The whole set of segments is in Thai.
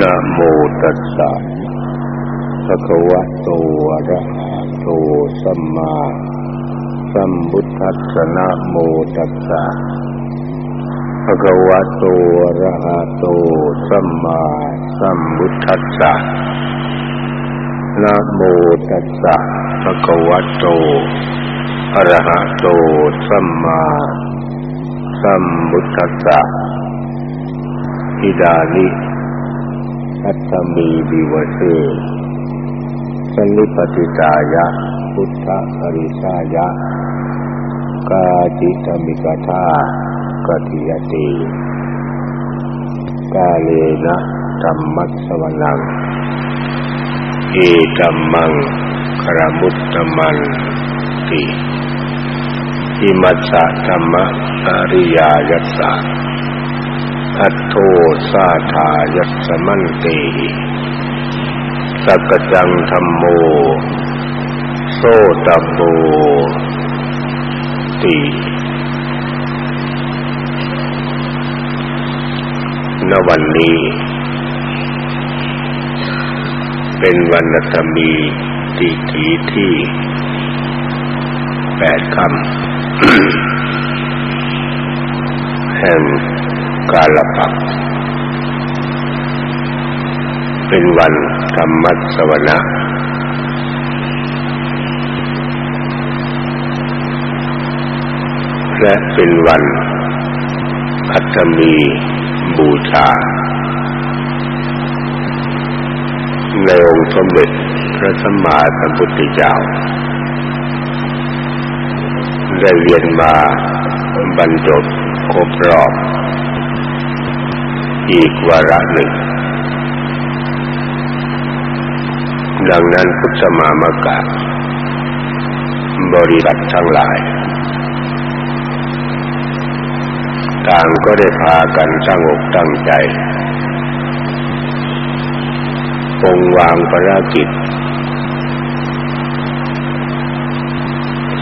นะโมตัสสะภะคะวะโตอะระหะโตสัมมาสัมพุทธัสสะนะโมตัสสะภะคะวะโตอะระหะโตสัมมาสัมพุทธัสสะนะโมตัสสะภะคะวะโตอะระหะโตสัมมาสัมพุทธัสสะอิดานิ อัตตมีวิวเทสันนิปติตายะ พุทธอริสายะ กาจิตมิกทากติยติกาเลนะธรรมัสวนัง เอตัมมังครมุตตมันติอิมัสสะธรรมะอริยายัสสะ อัตโทสาธายัสมันเตสักจังธรรมโมโสตโบติ ณ วันนี้ เป็นวันธรรมีที่ทีที่แปดคำแห่ง กาลปักเป็นวันธรรมสวนะและเป็นวันอัตมีบูชา ในองค์สมเด็จพระสัมมาสัมพุทธเจ้า ได้เรียนมาบรรจบครบรอบ อีกวาระหนึ่ง ดังนั้นพุทธมามกะบริษัททั้งหลาย ต่างก็ได้พากันตั้งอกตั้งใจคงวางภารกิจ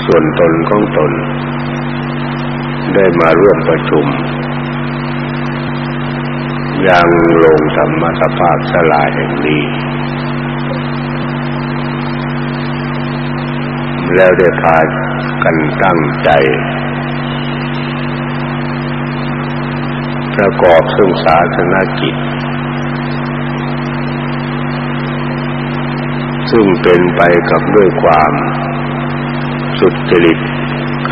ส่วนตนของตน ได้มาร่วมประชุม ยังลงธรรมสภาพสลายแห่งนี้ แล้วได้พากันตั้งใจ ประกอบซึ่งศาสนากิจ ซึ่งเป็นไปกับด้วยความสุจริต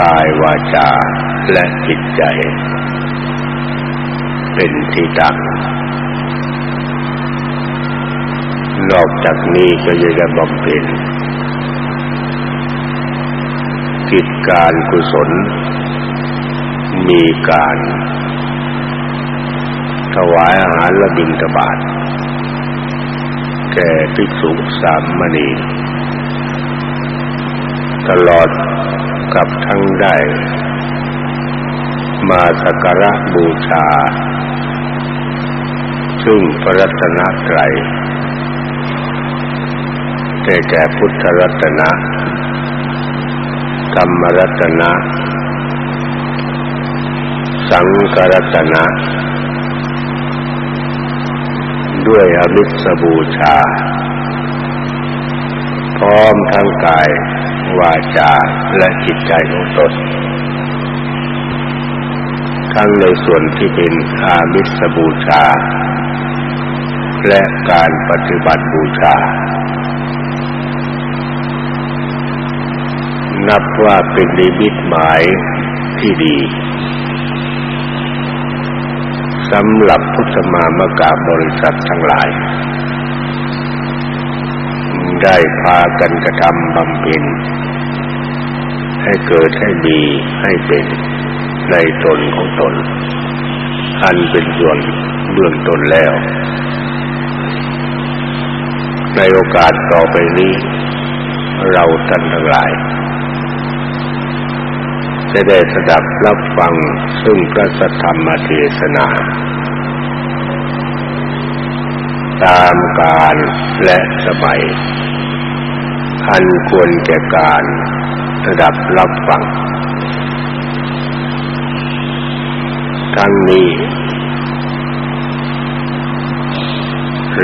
กายวาจาและจิตใจ เป็นที่ตั้ง นอกจากนี้ก็ยังได้บำเพ็ญกิจการกุศล มีการ ถวายอาหารและบิณฑบาตแก่ภิกษุสามมณีตลอดกับทั้งได้ มาสักการะบูชา ซึ่งพระรัตนตรัย ได้แก่พุทธรัตนะ ธรรมรัตนะ สังฆรัตนะ ด้วยอมิสบูชา พร้อมทั้งกาย วาจา และจิตใจของตนทั้งในส่วนที่เป็นอามิสบูชา และการปฏิบัติบูชา นับว่าเป็นนิมิตหมายที่ดีสำหรับพุทธมามกาบริษัททั้งหลาย ได้พากันกระทำบำเพ็ญให้เกิดให้มีให้เป็นในตนของตน อันเป็นส่วนเบื้องตนแล้ว ในโอกาสต่อไปนี้ เราท่านทั้งหลาย จะได้สดับรับฟังซึ่งพระสัทธรรมเทศนา ตามการและสมัยอันควรแก่การสดับรับฟังทั้งนี้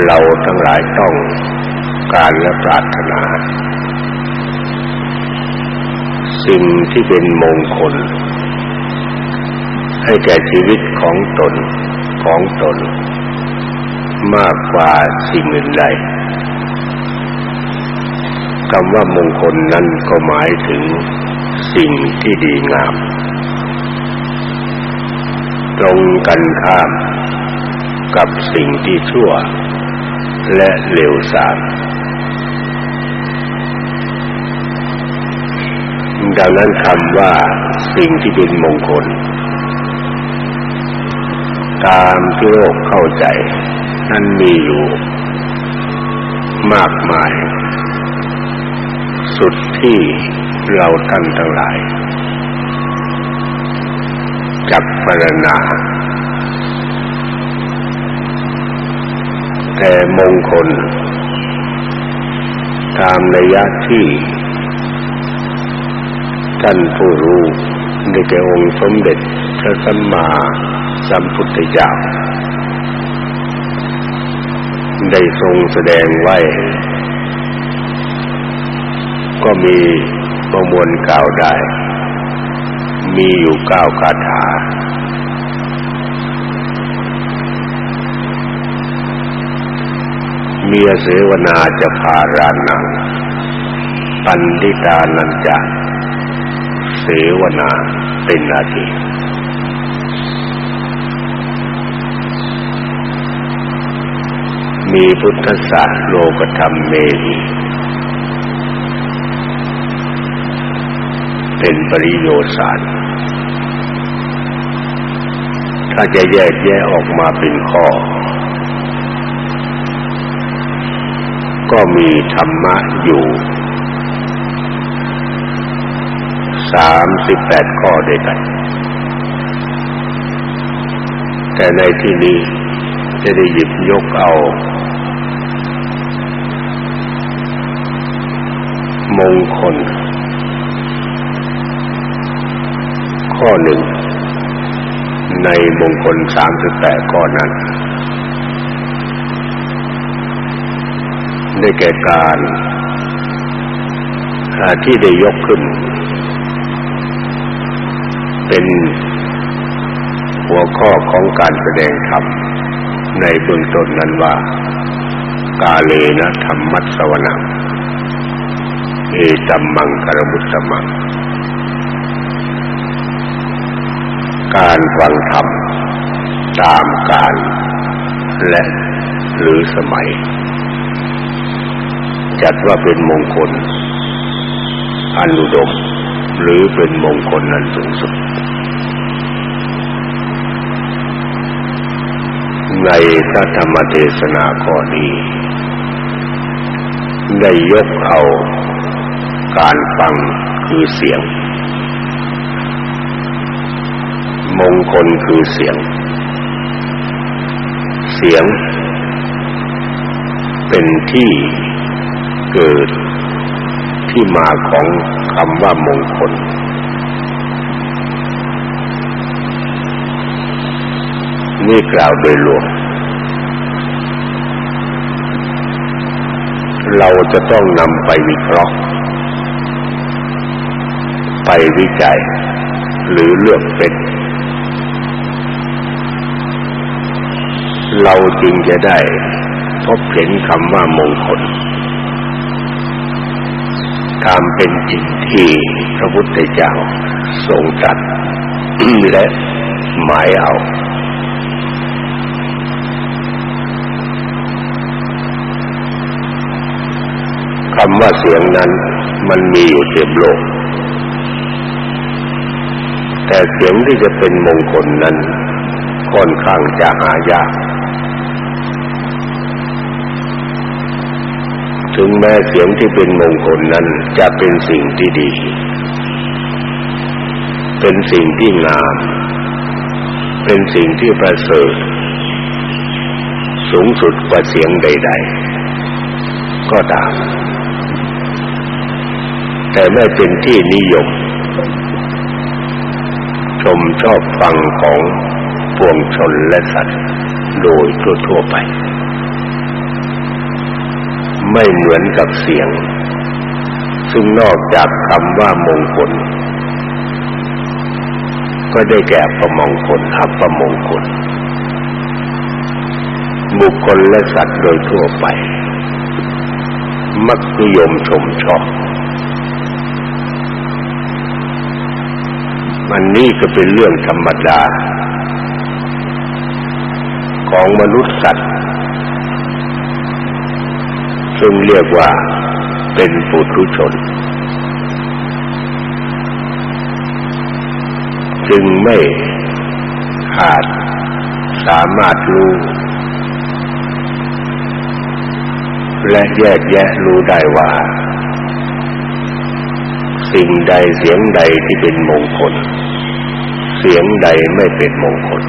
เราทั้งหลายต้องการและปรารถนา สิ่งที่เป็นมงคล ให้แก่ชีวิตของตนของตน มากกว่าสิ่งอื่นใดคำว่ามงคลนั้นก็หมายถึงสิ่งที่ดีงาม ตรงกันข้ามกับสิ่งที่ชั่ว และเลวทราม ดังนั้นคำว่าสิ่งที่เป็นมงคล ตามที่โลกเข้าใจนั้นมีอยู่ มากมาย สุดที่เราท่านทั้งหลาย จับปรณาแต่มงคล ตามระยะที่ ท่านผู้รู้ได้แก่องค์สมเด็จพระสัมมาสัมพุทธเจ้า ได้ทรงแสดงไว้ ก็มีประมวลกล่าวได้ มีอยู่เก้าคาถา เมียเสวนาจะพารานังปันดิตานันจะ เสวนาเป็นนาทีมีพุทธศาสตร์โลกธรรมเมรีเป็นปริโยศาสารถ้าจะแยกแยะออกมาเป็นข้อ ก็มีธรรมะอยู่ สามสิบแปดข้อด้วยกัน แต่ในที่นี้จะได้หยิบยกเอา มงคล ข้อหนึ่ง ในมงคลสามสิบแปดข้อนั้น ได้แก่การที่ได้ยกขึ้น เป็นหัวข้อของการแสดงธรรมในเบื้องต้นนั้นว่า กาเลนะธรรมัสวนังเอตัมมังกรมุตตมัง การฟังธรรมตามการ และหรือสมัย จัดว่าเป็นมงคลอันอุดม หรือเป็นมงคลอันสูงสุด ในพระธรรมเทศนาข้อนี้ ได้ยกเอาการฟังคือเสียง มงคลคือเสียง เสียง เป็นที่เกิดที่มาของ คำว่ามงคล นี่กล่าวโดยรวมเราจะต้องนำไปวิเคราะห์ ไปวิจัย หรือเลือกเป็น เราจึงจะได้พบเห็นคำว่ามงคล ตามเป็นจริงที่พระพุทธเจ้าทรงตรัสและหมายเอา คำว่าเสียงนั้นมันมีอยู่เต็มโลก แต่เสียงที่จะเป็นมงคลนั้นค่อนข้างจะหายาก ถึงแม้เสียงที่เป็นมงคลนั้นจะเป็นสิ่งที่ดี เป็นสิ่งที่งาม เป็นสิ่งที่ประเสริฐ สูงสุดกว่าเสียงใด ๆ ก็ตาม แต่ไม่เป็นที่นิยม ชมชอบฟังของปวงชนและสัตว์โดยทั่วๆไป ไม่เหมือนกับเสียง ซึ่งนอกจากคำว่ามงคล ก็ได้แก่ประมงคลอัปมงคล บุคคลและสัตว์โดยทั่วไป มักนิยมชมชอบมันนี่ก็เป็นเรื่องธรรมดา ของมนุษย์สัตว์ ซึ่งเรียกว่าเป็นปุถุชน จึงไม่อาจสามารถรู้ และแยกแยะรู้ได้ว่า สิ่งใดเสียงใดที่เป็นมงคล เสียงใดไม่เป็นมงคล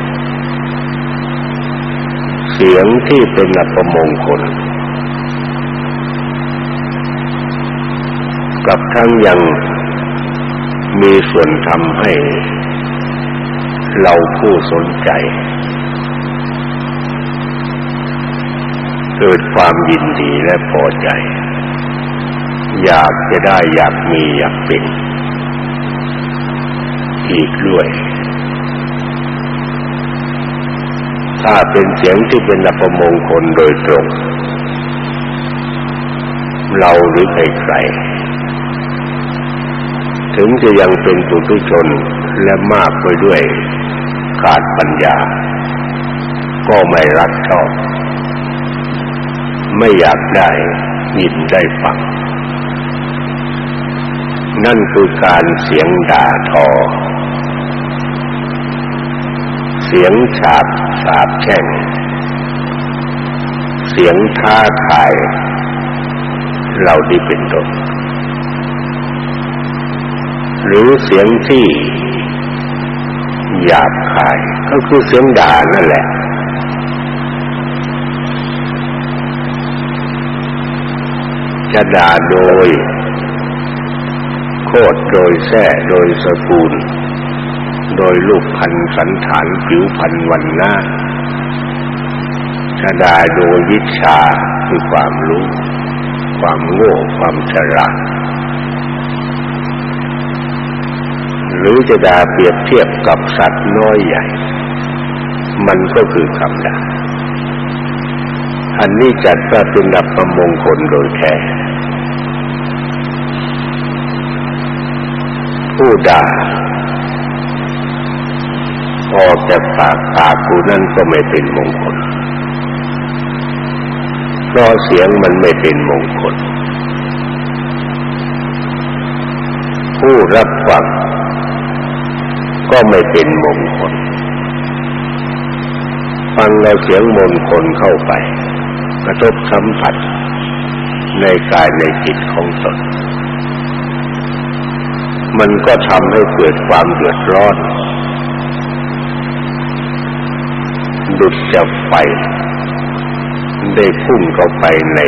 เสียงที่เป็นอัปมงคลกับ ทั้งยังมีส่วนทำให้เราผู้สนใจ เกิดความยินดีและพอใจ อยากจะได้อยากมีอยากเป็น อีกด้วย ถ้าเป็นเสียงที่เป็นอัปมงคลโดยตรง เราหรือใครๆ ถึงจะยังเป็นปุถุชนและมากไปด้วยขาดปัญญา ก็ไม่รักชอบ ไม่อยากได้ยินได้ฟัง นั่นคือการเสียงด่าทอ เสียงฉาบสาบแช่ง เสียงท้าทายเราที่เป็นต้น หรือเสียงที่หยาบคาย ก็คือเสียงด่านั่นแหละ จะด่าโดย โคตรโดยแท้โดยสกุลโดยลูกพันสันฐานผิวพันวันหน้าจะด่าโดยวิชาคือความรู้ ความโง่ความฉลาดห รือจะด่าเปรียบเทียบกับสัตว์น้อยใหญ่ มันก็คือคำด่าอันนี้จัดว่าเป็นดับประมงคลโดยแท้ผู้ด่าออกจากปากปากกูนั่นก็ไม่เป็นมงคลเพราะเสียงมันไม่เป็นมงคล ผู้รับฟัง ก็ไม่เป็นมงคล ฟังแล้วเสียงมงคลเข้าไป กระทบสัมผัส ในกายในจิตของตน มันก็ทำให้เกิดความเดือดร้อนดุดจะไฟได้พุ่งเข้าไปใน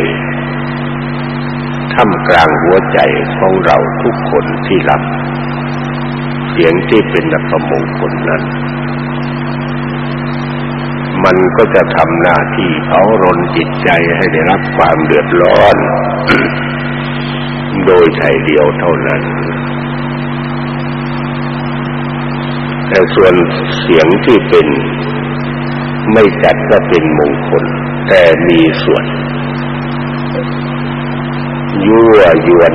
ท่ามกลางหัวใจของเราทุกคนที่รับ สียงที่เป็นอัปมงคลนั้น มันก็จะทำหน้าที่เผารนจิตใจให้ได้รับความเดือดร้อน โดยใจเดียวเท่านั้น แต่ส่วนเสียงที่เป็นไม่จัดก็เป็นมงคล แต่มีส่วนยั่วยวน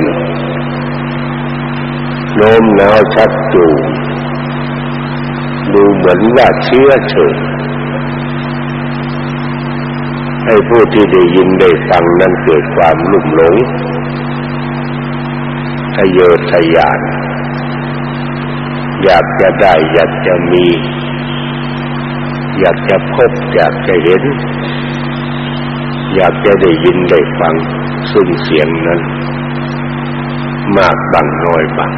โน้มน้าวชักจูงดูเหมือนว่าเชื่อเชิญให้ผู้ที่ได้ยินได้ฟังนั้นเกิดความลุ่มหลงทะเยอทะยาน อยากจะได้ อยากจะมี อยากจะพบ อยากจะเห็น อยากจะได้ยินได้ฟังซึ่งเสียงนั้น มากบางน้อยบาง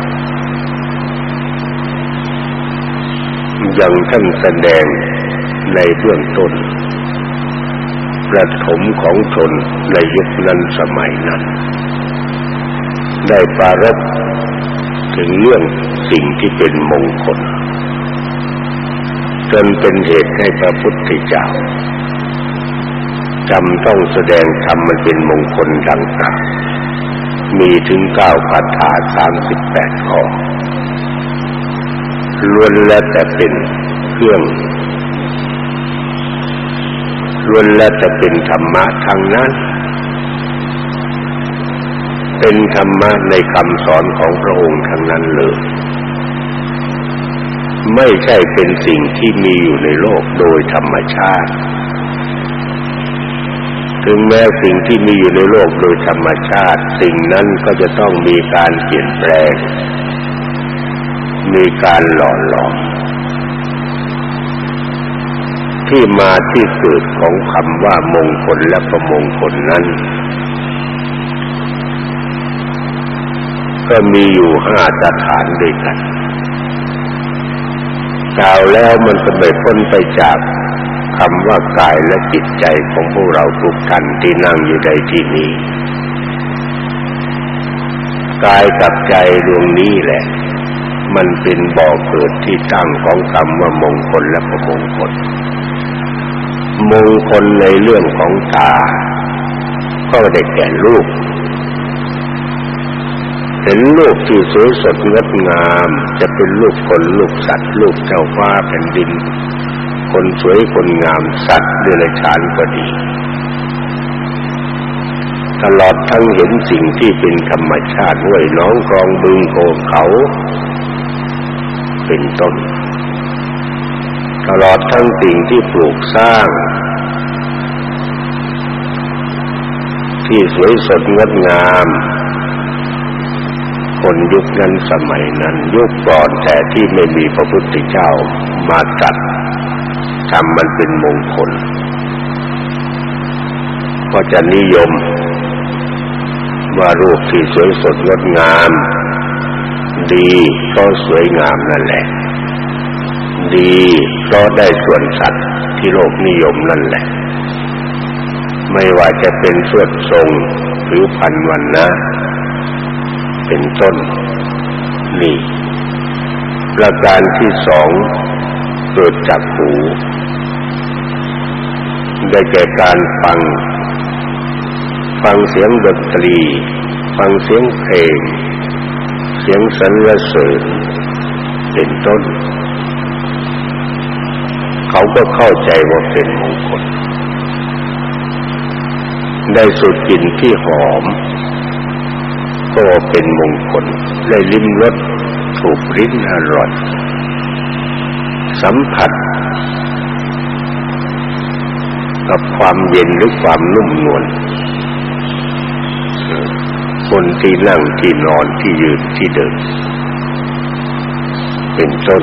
ยังท่านแสดงในเบื้องต้นประถมของชนในยุคนั้นสมัยนั้น ได้ปรารบถึงเรื่องสิ่งที่เป็นมงคล จนเป็นเหตุให้พระพุทธเจ้าจำต้องแสดงธรรมมันเป็นมงคลดังกล่าวมีถึงเก้าคาถาสามสิบแปดข้อ ล้วนแล้วแต่เป็นเครื่องล้วนแล้วแต่เป็นธรรมะทางนั้น เป็นธรรมะในคำสอนของพระองค์ทั้งนั้นเลย ไม่ใช่เป็นสิ่งที่มีอยู่ในโลกโดยธรรมชาติ ถึงแม้สิ่งที่มีอยู่ในโลกโดยธรรมชาติ สิ่งนั้นก็จะต้องมีการเปลี่ยนแปลง มีการหล่อหลอมที่มาที่เกิดของคำว่ามงคลและประมงคลนั้น ก็มีอยู่ห้าสถานด้วยกันกล่าวแล้วมันก็ไม่พ้นไปจากคำว่ากายและจิตใจของพวกเราทุกท่านที่นั่งอยู่ในที่นี้ กายกับใจดวงนี้แหละ มันเป็นบ่อเกิดที่ตั้งของคำว่ามงคลและประมงคล มงคลในเรื่องของตา ก็ได้แก่รูป เห็นรูปที่สวยสดงดงาม จะเป็นรูปคนรูปสัตว์รูปเจ้าฟ้าแผ่นดิน คนสวยคนงามสัตว์เดรัจฉานก็ดีตลอดทั้งเห็นสิ่งที่เป็นธรรมชาติห้วยน้องคลองบึงโขเขา เป็นต้น ตลอดทั้งสิ่งที่ปลูกสร้าง ที่สวยสดงดงาม คนยุคนั้นสมัยนั้น ยุคก่อนแต่ที่ไม่มีพระพุทธเจ้ามาตัดทำมันเป็นมงคล ก็จะนิยมว่ารูปที่สวยสดงดงาม ดีก็สวยงามนั่นแหละ ดีเพราะได้ส่วนสัตว์ที่โลกนิยมนั่นแหละ ไม่ว่าจะเป็นส่วนทรงหรือพันวันนะ เป็นต้น นี่ประการที่สองเกิดจากหู ได้แก่การฟัง ฟังเสียงดนตรี ฟังเสียงเพลง สียงสรรเสริญเป็นต้น เขาก็เข้าใจว่าเป็นมงคล ได้สูดกลิ่นที่หอม ก็เป็นมงคล ได้ลิ้มรสถูกลิ้นอร่อย สัมผัส กับความเย็นหรือความนุ่มนวล คนที่นั่งที่นอนที่ยืนที่เดิน เป็นต้น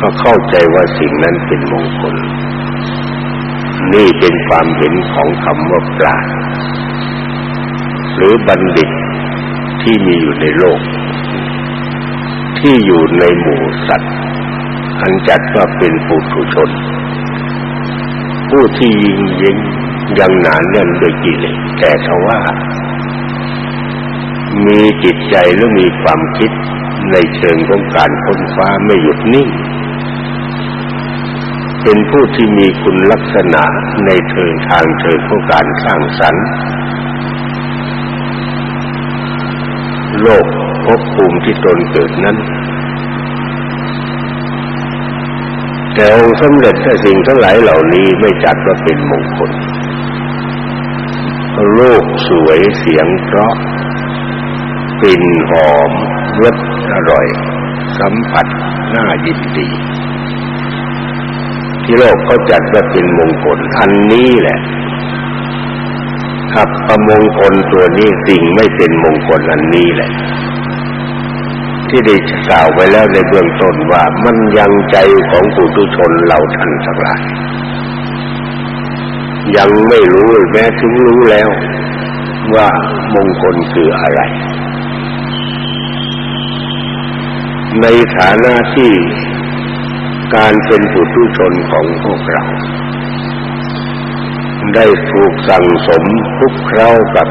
ก็เข้าใจว่าสิ่งนั้นเป็นมงคล นี่เป็นความเห็นของคำว่าปราชญ์หรือบัณฑิตที่มีอยู่ในโลก ที่อยู่ในหมู่สัตว์อันจัดว่าเป็นปุถุชน ผู้ที่ยิงยิง ยังหนาแน่นด้วยกิเลสแต่ทว่า มีจิตใจและมีความคิดในเชิงของการค้นฟ้าไม่หยุดนิ่ง เป็นผู้ที่มีคุณลักษณะในเทิงทางเทิงของการสร้างสรรค์ โลกภพภูมิที่ตนเกิดนั้นแต่องค์สำเร็จแต่สิ่งทั้งหลายเหล่านี้ไม่จัดว่าเป็นมงคล โลกสวยเสียงเพราะกลิ่นหอมรสอร่อย สัมผัสน่ายินดี ที่โลกเขาจัดว่าเป็นมงคลอันนี้แหละขับประมงคลตัวนี้สิ่งไม่เป็นมงคลอันนี้แหละ ที่ได้กล่าวไว้แล้วในเบื้องต้นว่ามันยังใจของปุถุชนเราท่านทั้งหลาย ยังไม่รู้แม้ถึงรู้แล้ว ว่ามงคลคืออะไร ในฐานะที่การเป็นปุถุชนของพวกเรา ได้ถูกสั่งสมทุกเครากับ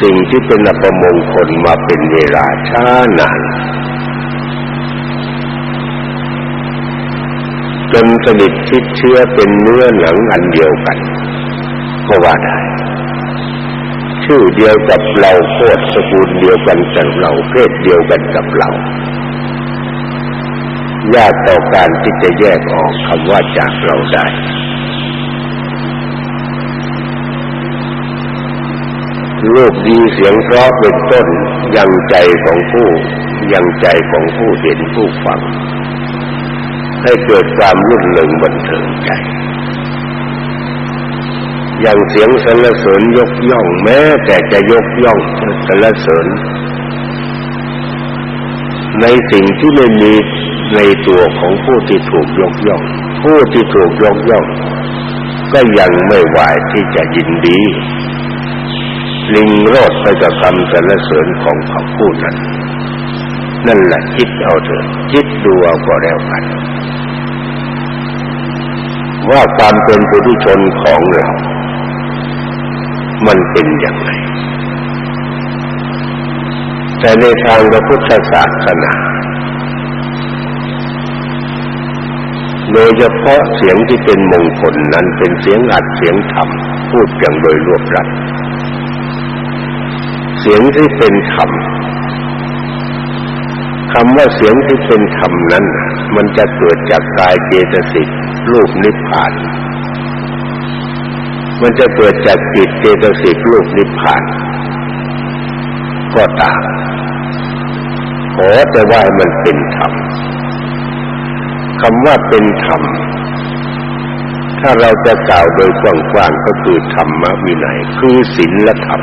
สิ่งที่เป็นอัปมงคลมาเป็นเวลาช้านาน จนสนิทชิดเชื้อเป็นเนื้อหนังอันเดียวกันก็ว่าได้ ชื่อเดียวกับเราโคตรสกุลเดียวกันกับเราเพศเดียวกันกับเรา ยากต่อการที่จะแยกออกคำว่าจากเราได้รูปดีเสียงเพราะเป็นต้นยังใจของผู้ยังใจของผู้เห็นผู้ฟัง ให้เกิดความรุ่นเริงบันเทิงใจ อย่างเสียงสรรเสริญยกย่องแม้แต่จะยกย่องสรรเสริญ ในสิ่งที่ไม่มีในตัวของผู้ที่ถูกยกย่อง ผู้ที่ถูกยกย่อง ก็ยังไม่ไหวที่จะยินดี ลิงโรดไปกับคำสรรเสริญของเขาพูดนั้นนั่นแหละคิดเอาเถอะคิดดูเอาก็แล้วกัน ว่าความเป็นปุถุชนของเรามันเป็นอย่างไร แต่ในทางพระพุทธศาสนา โดยเฉพาะเสียงที่เป็นมงคลนั้นเป็นเสียงอัดเสียงธรรมพูดอย่างโดยรวบรัดเสียงที่เป็นธรรมคำว่าเสียงที่เป็นธรรมนั้น มันจะเกิดจากกายเจตสิก รูปนิพพาน มันจะเกิดจากจิตเจตสิกรูปนิพพาน ก็ตามขอแต่ว่ามันเป็นธรรมคำว่าเป็นธรรม ถ้าเราจะกล่าวโดยกว้างๆก็คือธรรมวินัยคือศีลและธรรม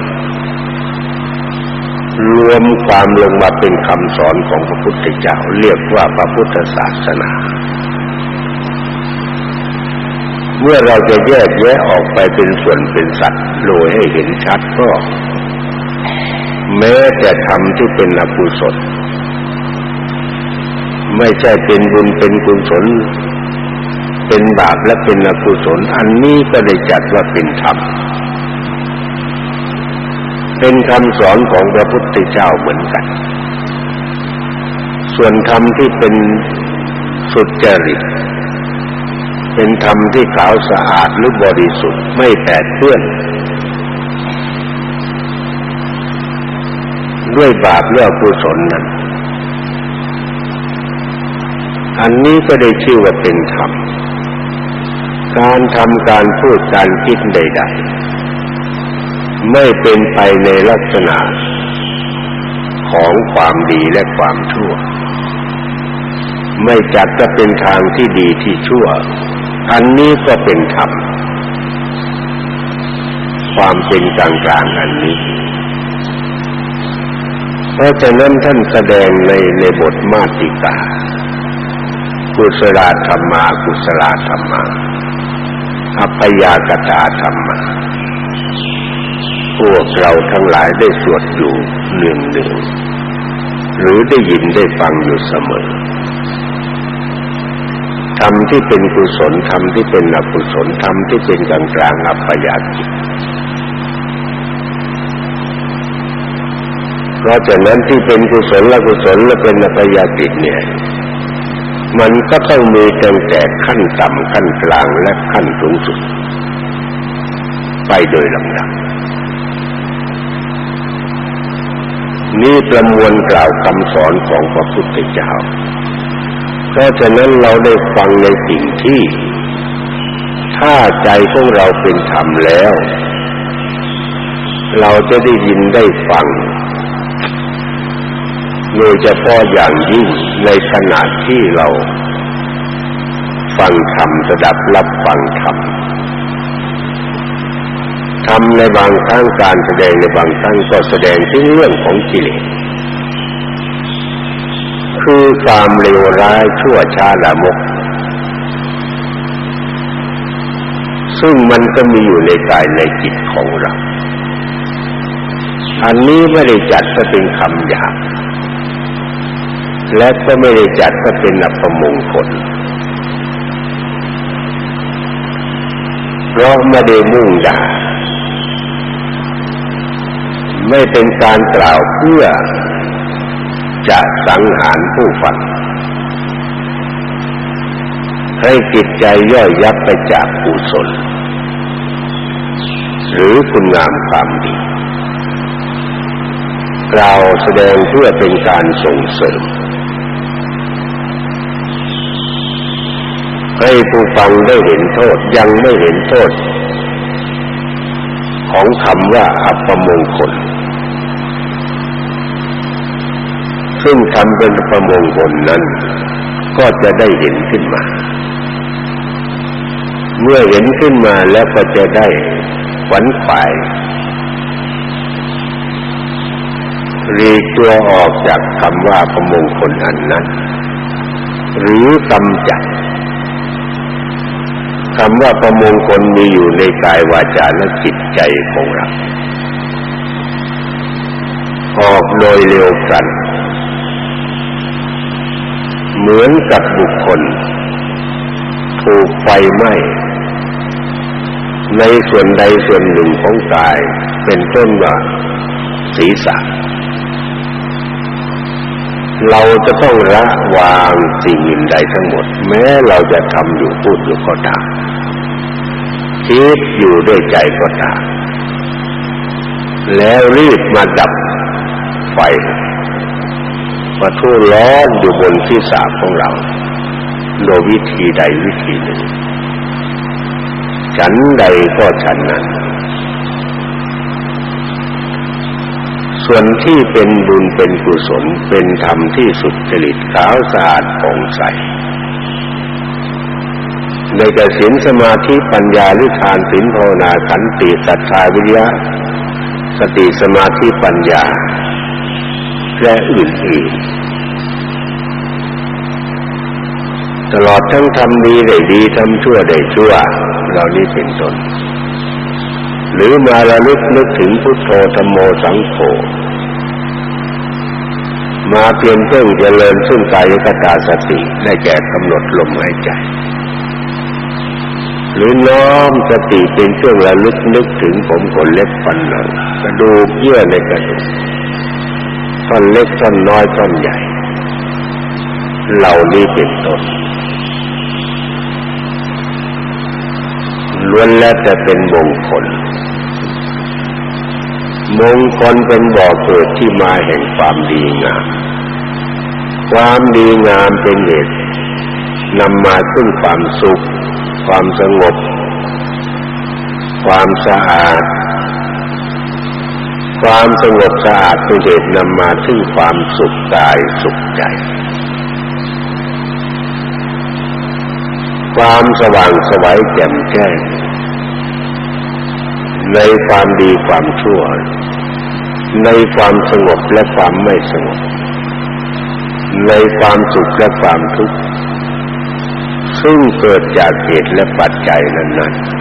รวมความลงมาเป็นคำสอนของพระพุทธเจ้า เรียกว่าพระพุทธศาสนา เมื่อเราจะแยกแยะออกไปเป็นส่วนเป็นสัตว์โดยให้เห็นชัดก็ แม้แต่ธรรมที่เป็นอกุศลไม่ใช่เป็นบุญเป็นกุศล เป็นบาปและเป็นอกุศล อันนี้ก็ได้จัดว่าเป็นธรรม เป็นคำสอนของพระพุทธเจ้าเหมือนกัน ส่วนธรรมที่เป็นสุจริต เป็นธรรมที่ขาวสะอาดหรือบริสุทธิ์ไม่แปดเปื้อน ด้วยบาปเลือกกุศลนั้น อันนี้ก็ได้ชื่อว่าเป็นธรรม การทำการพูดการคิดใด ๆ ไม่เป็นไปในลักษณะของความดีและความชั่ว ไม่จัดจะเป็นทางที่ดีที่ชั่ว อันนี้ก็เป็นธรรมความเป็นกลางกลางอันนี้ เพราะฉะนั้นท่านแสดงในในบทมาติกากุศลธรรมากุศลธรรมาอัพยากตาธรรมาพวกเราทั้งหลายได้สวดอยู่เนืองหนึ่งหรือได้ยินได้ฟังอยู่เสมอ ธรรมที่เป็นกุศลธรรมที่เป็นอกุศลธรรมที่เป็นกลางกลางอัปยากิเพราะฉะนั้นที่เป็นกุศลและกุศลและเป็นอัปยากิเนี่ย มันก็ต้องมีตั้งแต่ขั้นต่ำขั้นกลางและขั้นสูงสุด ไปโดยลำดับนี่ประมวลกล่าวคำสอนของพระพุทธเจ้า เพราะฉะนั้นเราได้ฟังในสิ่งที่ ถ้าใจของเราเป็นธรรมแล้ว เราจะได้ยินได้ฟังโดยเฉพาะอย่างยิ่งในขณะที่เรา ฟังธรรมสดับรับฟังธรรมทำในบางครั้งการแสดงในบางครั้งก็แสดงถึงเรื่องของกิเลส คือความเลวร้ายชั่วช้าละมก ซึ่งมันก็มีอยู่ในกายในจิตของเรา อันนี้ไม่ได้จัดก็เป็นคำหยาบและก็ไม่ได้จัดก็เป็นอัปมงคลเพราะไม่ได้มุ่งด่าไม่เป็นการกล่าวเพื่อ จะสังหารผู้ฟังให้จิตใจย่อยยับไปจากกุศล หรือคุณงามความดีกล่าวแสดงเพื่อเป็นการส่งเสริม ให้ผู้ฟังได้เห็นโทษยังไม่เห็นโทษ ของคำว่าอัปมงคล ซึ่งทำเป็นประมงคลนั้น ก็จะได้เห็นขึ้นมา เมื่อเห็นขึ้นมาแล้วก็จะได้ขวัญฝ่ายรีตัวออกจากคำว่าประมงคลอันนั้น หรือกำจัดคำว่าประมงคลมีอยู่ในกายวาจาและจิตใจของเราออกโดยเร็วกัน เหมือนกับบุคคล ถูกไฟไหม้ในส่วนใดส่วนหนึ่งของกาย เป็นต้นว่าศีรษะ เราจะต้องละวางสิ่งอื่นใดทั้งหมด แม้เราจะทำอยู่พูดอยู่ก็ตามคิดอยู่ด้วยใจก็ตามแล้วรีบมาดับไฟ มาทุ่ร้อนอยู่บนที่สาของเราโดยวิธีใดวิธีหนึ่ง ฉันใดก็ฉันนั้น ส่วนที่เป็นบุญเป็นกุศลเป็นธรรมที่สุดจริตขาวสะอาดผ่องใสในกสินสมาธิปัญญาหรือทานศีลภาวนาขันติศรัทธาวิริยะสติสมาธิปัญญา และอื่นๆ ตลอดทั้งทำดีได้ดีทำชั่วได้ชั่วเหล่านี้เป็นต้นหรือมาระลึกนึกถึงพุทโธธรรมโมสังโฆมาเพียงเพิ่งเจริญซึ่งกายกตาสติได้แก่กำหนดลมหายใจ หรือน้อมสติเป็นเครื่องระลึกนึกถึงผมขนเล็บฟันหนังกระดูกเยื่อในกระดูก ท่อนเล็กท่อนน้อยท่อนใหญ่ เหล่านี้เป็นต้นล้วนแล้วแต่เป็นมงคล มงคลเป็นบ่อเกิดที่มาแห่งความดีงาม ความดีงามเป็นเหตุนำมาซึ่งความสุข ความสงบ ความสะอาด ความสงบสะอาดเป็นเหตุนำมาซึ่งความสุขกายสุขใจ ความสว่างสวัยแจ่มแจ้งในความดีความชั่ว ในความสงบและความไม่สงบ ในความสุขและความทุกข์ซึ่งเกิดจากเหตุและปัจจัยนั้นๆ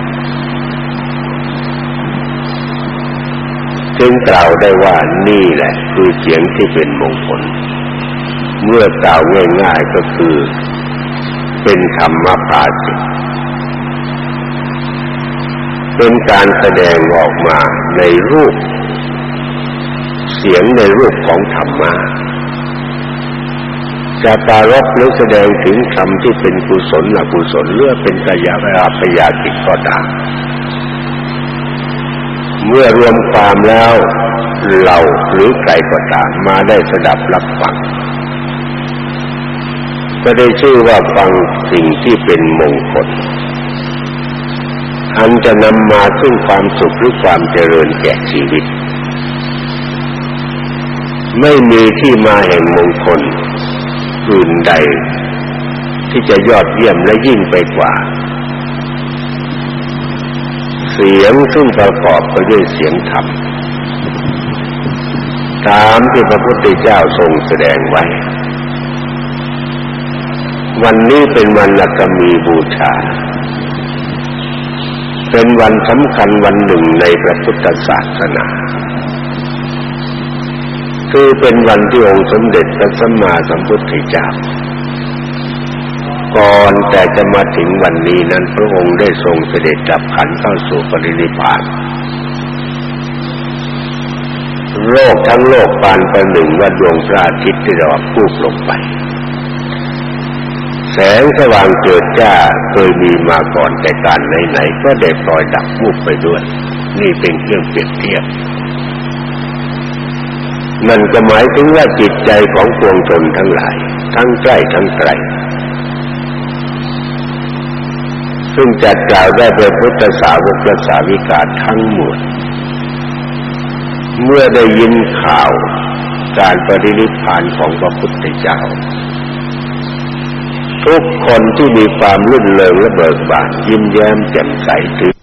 จึงกล่าวได้ว่านี่แหละคือเสียงที่เป็นมงคล เมื่อกล่าวง่ายๆก็คือ เป็นธรรมปาจิตเป็นการแสดงออกมาในรูป เสียงในรูปของธรรมะจะปารบหรือแสดงถึงธรรมที่เป็นกุศลอกุศลเลือเป็นกายาเวลาปยาติก็ตาม เมื่อรวมความแล้วเราหรือใครก็ตามมาได้สดับรับฟังก็ได้ชื่อว่าฟังสิ่งที่เป็นมงคลอันจะนำมาซึ่งความสุขหรือความเจริญแก่ชีวิต ไม่มีที่มาแห่งมงคลอื่นใด ที่จะยอดเยี่ยมและยิ่งไปกว่า เสียงซึ่งประกอบไปด้วยเสียงธรรมตามที่พระพุทธเจ้าทรงแสดงไว้ วันนี้เป็นวันลักมีบูชา เป็นวันสำคัญวันหนึ่งในพระพุทธศาสนา คือเป็นวันที่องค์สมเด็จพระสัมมาสัมพุทธเจ้า ก่อนแต่จะมาถึงวันนี้นั้นพระองค์ได้ทรงเสด็จดับขันเข้าสู่ปรินิพพานโลกทั้งโลกปานประหนึ่งว่าดวงพระอาทิตย์ที่เราพูดลงไป แสงสว่างเกิดจ้าเคยมีมาก่อนแต่การไหนๆก็ได้ปล่อยดับวูบไปด้วย นี่เป็นเครื่องเปรียบเทียบนั่นก็หมายถึงว่าจิตใจของปวงชนทั้งหลาย ทั้งใกล้ทั้งไกล ซึ่งจัดกล่าวได้โดยพุทธสาวกและสาวิกาทั้งหมด เมื่อได้ยินข่าวการปฏินิพพานของพระพุทธเจ้า ทุกคนที่มีความรื่นเริงและเบิกบานยิ้มแย้มแจ่มใสถือ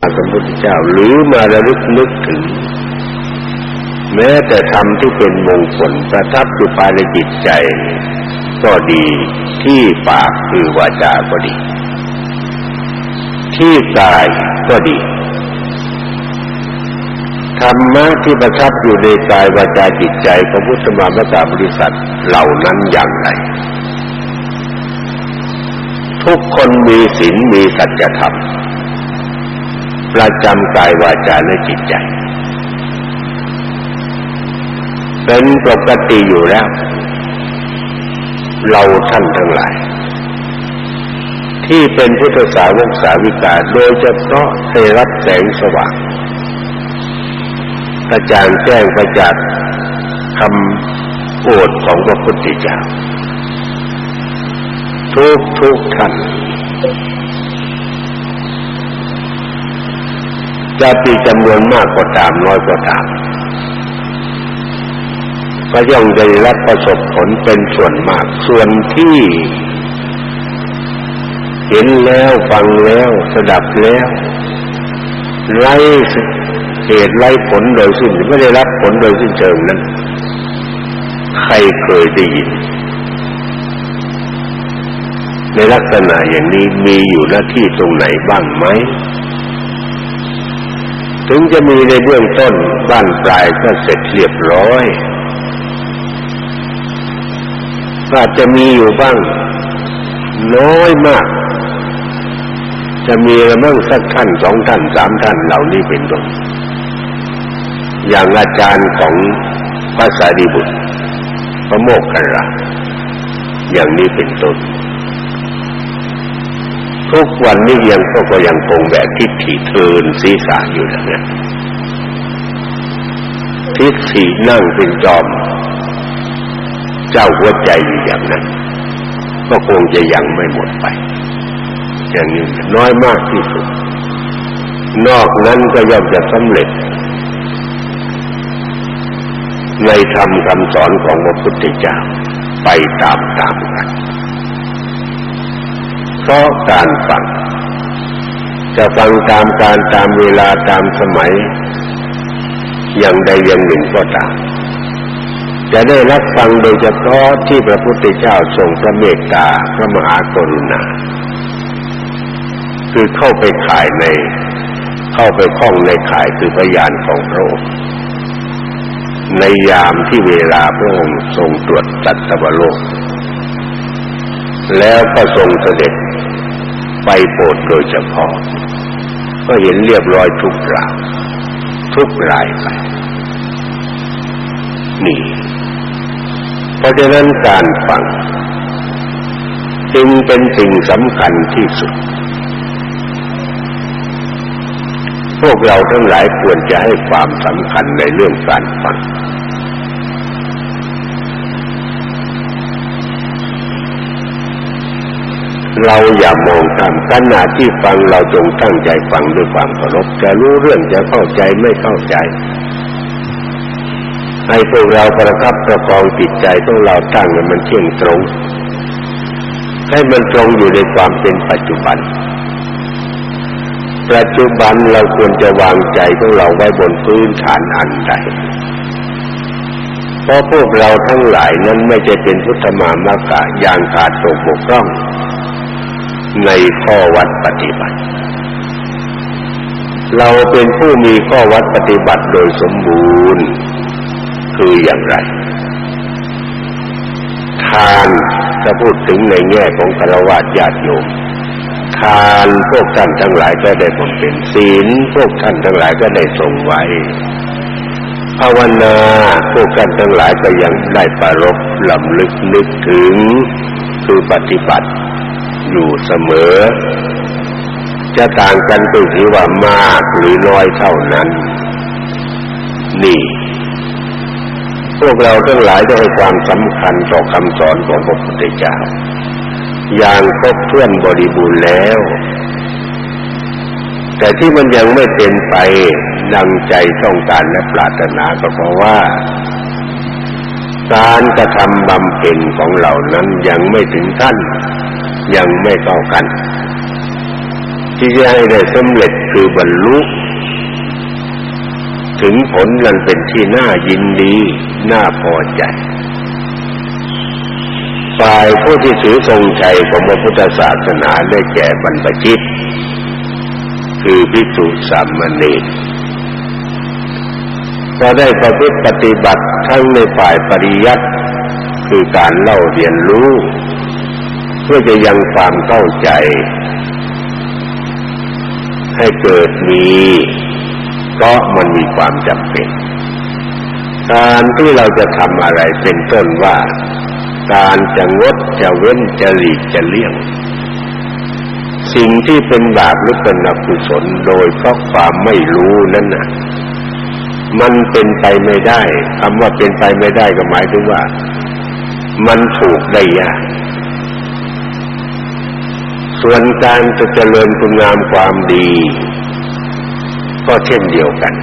พระพุทธเจ้าหรือมาระลึกนึกถึง แม้แต่ธรรมที่เป็นมงคลประทับอยู่ภายในจิตใจ ก็ดีที่ปากคือวาจาก็ดี ที่กายก็ดีธรรมะที่ประทับอยู่ในกายวาจาจิตใจของพุทธมามกาบริษัทเหล่านั้นอย่างไร ทุกคนมีศีลมีสัจธรรมประจำกายวาจาและจิตใจ เป็นปกติอยู่แล้ว เราท่านทั้งหลาย ที่เป็นพุทธสาวกสาวิกาโดยเฉพาะได้รับแสงสว่างกระจ่างแจ้งประจักษ์คำโอดของพระพุทธเจ้าทุกทุกท่านจะมีจำนวนมากก็ตามน้อยก็ตาม ก็ย่อมได้รับประสบผลเป็นส่วนมาก ส่วนที่ เห็นแล้วฟังแล้วสดับแล้วไล่เหตุไล่ผลโดยสิ้นไม่ได้รับผลโดยสิ้นเชิงนั้น ใครเคยได้ยิน ในลักษณะอย่างนี้มีอยู่หน้าที่ตรงไหนบ้างไหมถึงจะมีในเบื้องต้นบ้านปลายก็เสร็จเรียบร้อย อาจจะมีอยู่บ้าง น้อยมาก จะมีละมั่งสักท่านสองท่านสามท่านเหล่านี้เป็นต้นอย่างอาจารย์ของพระสารีบุตรพระโมกขลาอย่างนี้เป็นต้น ทุกวันนี้ยังก็ยังคงแบบทิฏฐิเทินศีรษะอยู่นะเนี่ยทิฏฐินั่งเป็นจอม เจ้าหัวใจอยู่อย่างนั้น ก็คงจะยังไม่หมดไป อย่างนี้น้อยมากที่สุด นอกนั้นก็ย่อมจะสำเร็จ ในธรรมคำสอนของพระพุทธเจ้าไปตามตามกันเพราะการฟังจะฟังตามการตามเวลาตามสมัย อย่างใดอย่างหนึ่งก็ตาม จะได้รับฟังโดยเฉพาะที่พระพุทธเจ้าทรงพระเมตตาพระมหากรุณา คือเข้าไปขายใน เข้าไปคล้องในขายคือพยานของพระองค์ในยามที่เวลาพระองค์ทรงตรวจตัตวโลก แล้วก็ทรงเสด็จไปโปรดโดยเฉพาะ ก็เห็นเรียบร้อยทุกรายทุกรายไปนี่ ราะฉะนั้นการฟัง จึงเป็นสิ่งสำคัญที่สุด พวกเราทั้งหลายควรจะให้ความสำคัญในเรื่องการฟัง เราอย่ามองตามขณะที่ฟังเราจงตั้งใจฟังด้วยความเคารพจะรู้เรื่องจะเข้าใจไม่เข้าใจ ให้พวกเราประคับประคองจิตใจของเราตั้งให้มันเที่ยงตรง ให้มันตรงอยู่ในความเป็นปัจจุบัน ปัจจุบันเราควรจะวางใจของเราไว้บนพื้นฐานอันใดเพราะพวกเราทั้งหลายนั้นไม่จะเป็นพุทธมามกะอย่างขาดตกบกพร่อง ในข้อวัดปฏิบัติ เราเป็นผู้มีข้อวัดปฏิบัติโดยสมบูรณ์ คืออย่างไร ทานจะพูดถึงในแง่ของคารวะญาติโยมทานพวกท่านทั้งหลายก็ได้บำเพ็ญศีลพวกท่านทั้งหลายก็ได้ทรงไว้ภาวนาพวกท่านทั้งหลายก็ยังได้ประรบลำลึกนึกถึง คือปฏิบัติอยู่เสมอ จะต่างกันตรงที่ว่ามากหรือน้อยเท่านั้น นี่ พวกเราทั้งหลายได้ให้ความสำคัญต่อคำสอนของพระพุทธเจ้าอย่างครบถ้วนบริบูรณ์แล้ว แต่ที่มันยังไม่เป็นไปดังใจต้องการและปรารถนาก็เพราะว่า การกระทำบำเพ็ญของเรานั้นยังไม่ถึงขั้น ยังไม่เข้ากัน ที่จะให้ได้สำเร็จคือบรรลุ ถึงผลนั้นเป็นที่น่ายินดี น่าพอใจฝ่ายผู้ที่ถือทรงชัยของพระพุทธศาสนาได้แก่บรรพชิต คือพิสุสามเณรก็ได้ประพฤติปฏิบัติทั้งในฝ่ายปริยัติคือการเล่าเรียนรู้ เพื่อจะยังความเข้าใจ ให้เกิดมี ก็มันมีความจำเป็น การที่เราจะทำอะไรเป็นต้นว่า การจะงดจะเว้นจะหลีกจะเลี่ยง สิ่งที่เป็นบาปหรือเป็นอกุศลโดยเพราะความไม่รู้นั่นน่ะมันเป็นไปไม่ได้คำว่าเป็นไปไม่ได้ก็หมายถึงว่า มันถูกได้ยากส่วนการจะเจริญคุณงามความดี ก็เช่นเดียวกัน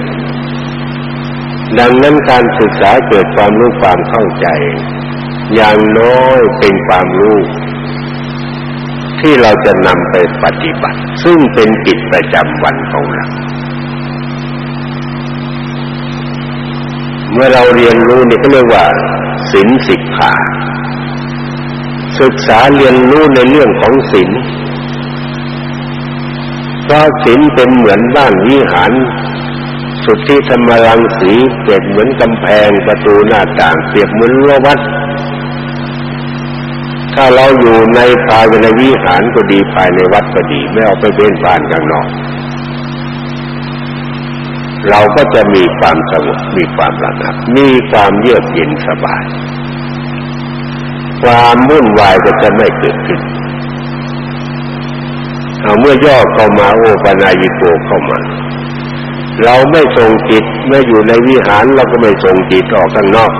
ดังนั้นการศึกษาเกิดความรู้ความเข้าใจ อย่างน้อยเป็นความรู้ที่เราจะนำไปปฏิบัติ ซึ่งเป็นกิจประจำวันของเราเมื่อเราเรียนรู้นี่ก็เรียกว่าศีลสิกขาศึกษาเรียนรู้ในเรื่องของศีล เพราะศีลเป็นเหมือนบ้านวิหาร สุดที่ธรรมรังสีเปรียบเหมือนกำแพงประตูหน้าต่างเปรียบเหมือนรั้ววัด ถ้าเราอยู่ในภายในวิหารก็ดีภายในวัดก็ดี ไม่ออกไปเดินผ่านข้างนอก เราก็จะมีความสงบมีความระงับ มีความเยือกเย็นสบาย ความวุ่นวายก็จะไม่เกิดขึ้น เอาเมื่อย่อเข้ามาโอปนายิโกเข้ามา เราไม่ส่งจิตไม่อยู่ในวิหารเราก็ไม่ส่งจิตออกข้างนอก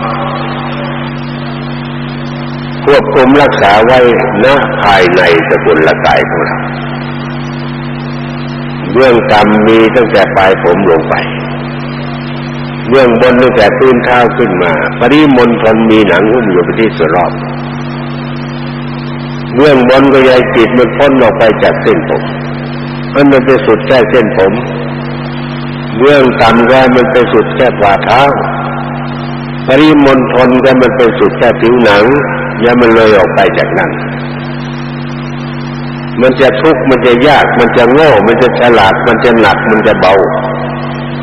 ควบคุมรักษาไว้ณภายในสกุลกายของเราเบื้องต่ำมีตั้งแต่ปลายผมลงไปเบื้องบนตั้งแต่ตื้นเท้าวขึ้นมา ปริมณฑลมีหนังหุ้มอยู่ไปที่ส่รอบ เบื้องบนก็ยายจิตมันพ้นออกไปจากเส้นผมมันมันไปสุดแค่เส้นผมเบื้องต่ำก็มันไปสุดแค่ฝ่าเท้าปริมณฑลก็มันไปสุดแค่ผิวหนังอย่ามันเลยออกไปจากนั้น มันจะทุกข์มันจะยาก มันจะโง่ มันจะฉลาด มันจะหนัก มันจะเบา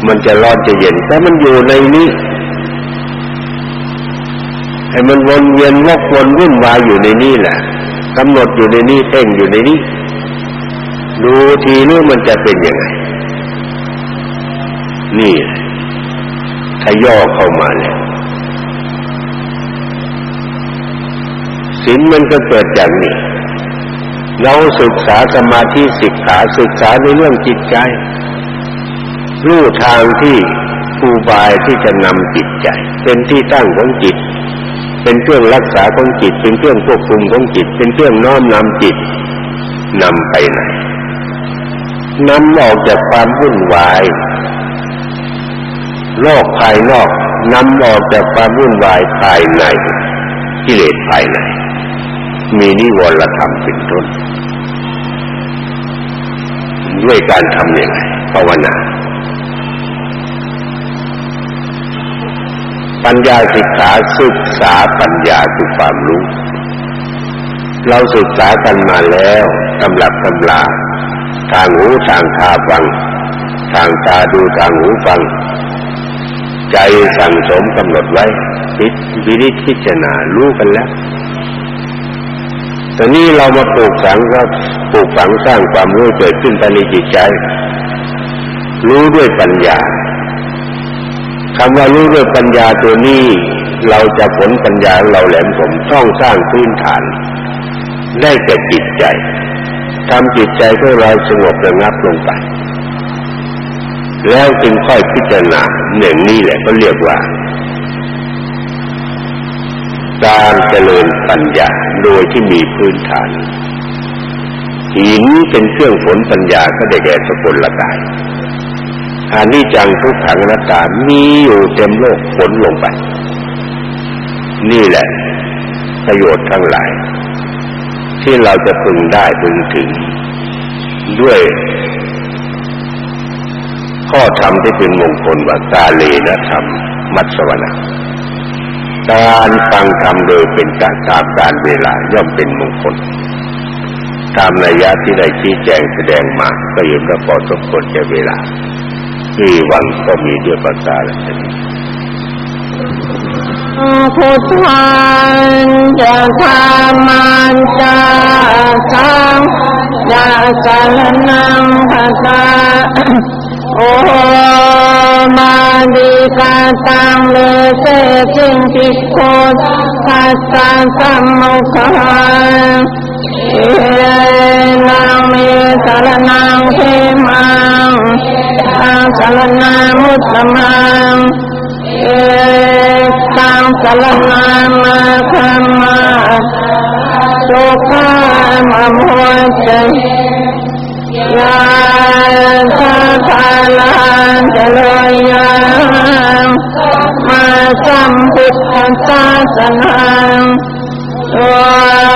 มันจะร้อนจะเย็นแต่มันอยู่ในนี้ให้มันวนเวียนวกวนวุ่นวายอยู่ในนี้แหละ กำหนดอยู่ในนี้เพ่งอยู่ในนี้ ดูทีนู้มันจะเป็นยังไง นี่ถ้าย่อเข้ามาแล้วศีลมันก็เกิดจากนี้ เราศึกษาสมาธิสิกขาศึกษาในเรื่องจิตใจ รู้ทางที่อุบายที่จะนำจิตใจ เป็นที่ตั้งของจิต เป็นเครื่องรักษาของจิต เป็นเครื่องควบคุมของจิต เป็นเครื่องน้อมนำจิตนำไปไหนนำออกจากความวุ่นวายโลกภายนอกนำออกจากความวุ่นวายภายในกิเลสภายใน มีนิวรณธรรมเป็นต้นด้วยการทำอย่างไรภาวนา ปัญญาศึกษาศึกษาปัญญาคือความรู้ เราศึกษากันมาแล้วตำรับตำลาทางหูทางตาฟัง ทางตาดูทางหูฟัง ใจสั่งสมกำหนดไว้คิดวิริพิจารณารู้กันแล้วตอนนี้เรามาปลูกฝังก็ปลูลูกฝังสร้างความรู้เกิดขึ้นภายในจิตใจ รู้ด้วยปัญญา คำว่ารู้ด้วยปัญญาตัวนี้ เราจะผลปัญญาเราแหลมคมต้องสร้างพื้นฐาน ได้แก่จิตใจทำจิตใจของเราสงบระงับลงไป แล้วจึงค่อยพิจารณาหนึ่งนี้แหละก็เรียกว่าการเจริญปัญญาโดยที่มีพื้นฐานหินเป็นเครื่องผลปัญญาก็ได้แก่สกุลละกาย อานิจังทุกขังนัตตามีอยู่เต็มโลกผลลงไป นี่แหละ ประโยชน์ทั้งหลาย ที่เราจะพึงได้พึงถึง ด้วย ข้อธรรมที่เป็นมงคลว่ากาเลนะธรรม มัสวนาการฟังธรรมโดยเป็นการตามการเวลาย่อมเป็นมงคล ตามนัยยะที่ได้ชี้แจงแสดงมาก็เห็นว่าพอสมควรแก่เวลา ที่วันก็มีด้วยประการนี้พุทธันจะธรรมันจะสังจะสารนังพัสสะโอมาดิกาตังเลเสจิงปิโคทัสสะสัมมุขัง นังเมสารนังเทมังตังสารนามุตตมังเอตังสารนามาคัมมาสุขัมอโมจยาชาทาลันเจริญยังมาสัมพุทธศาสนาตัวข้า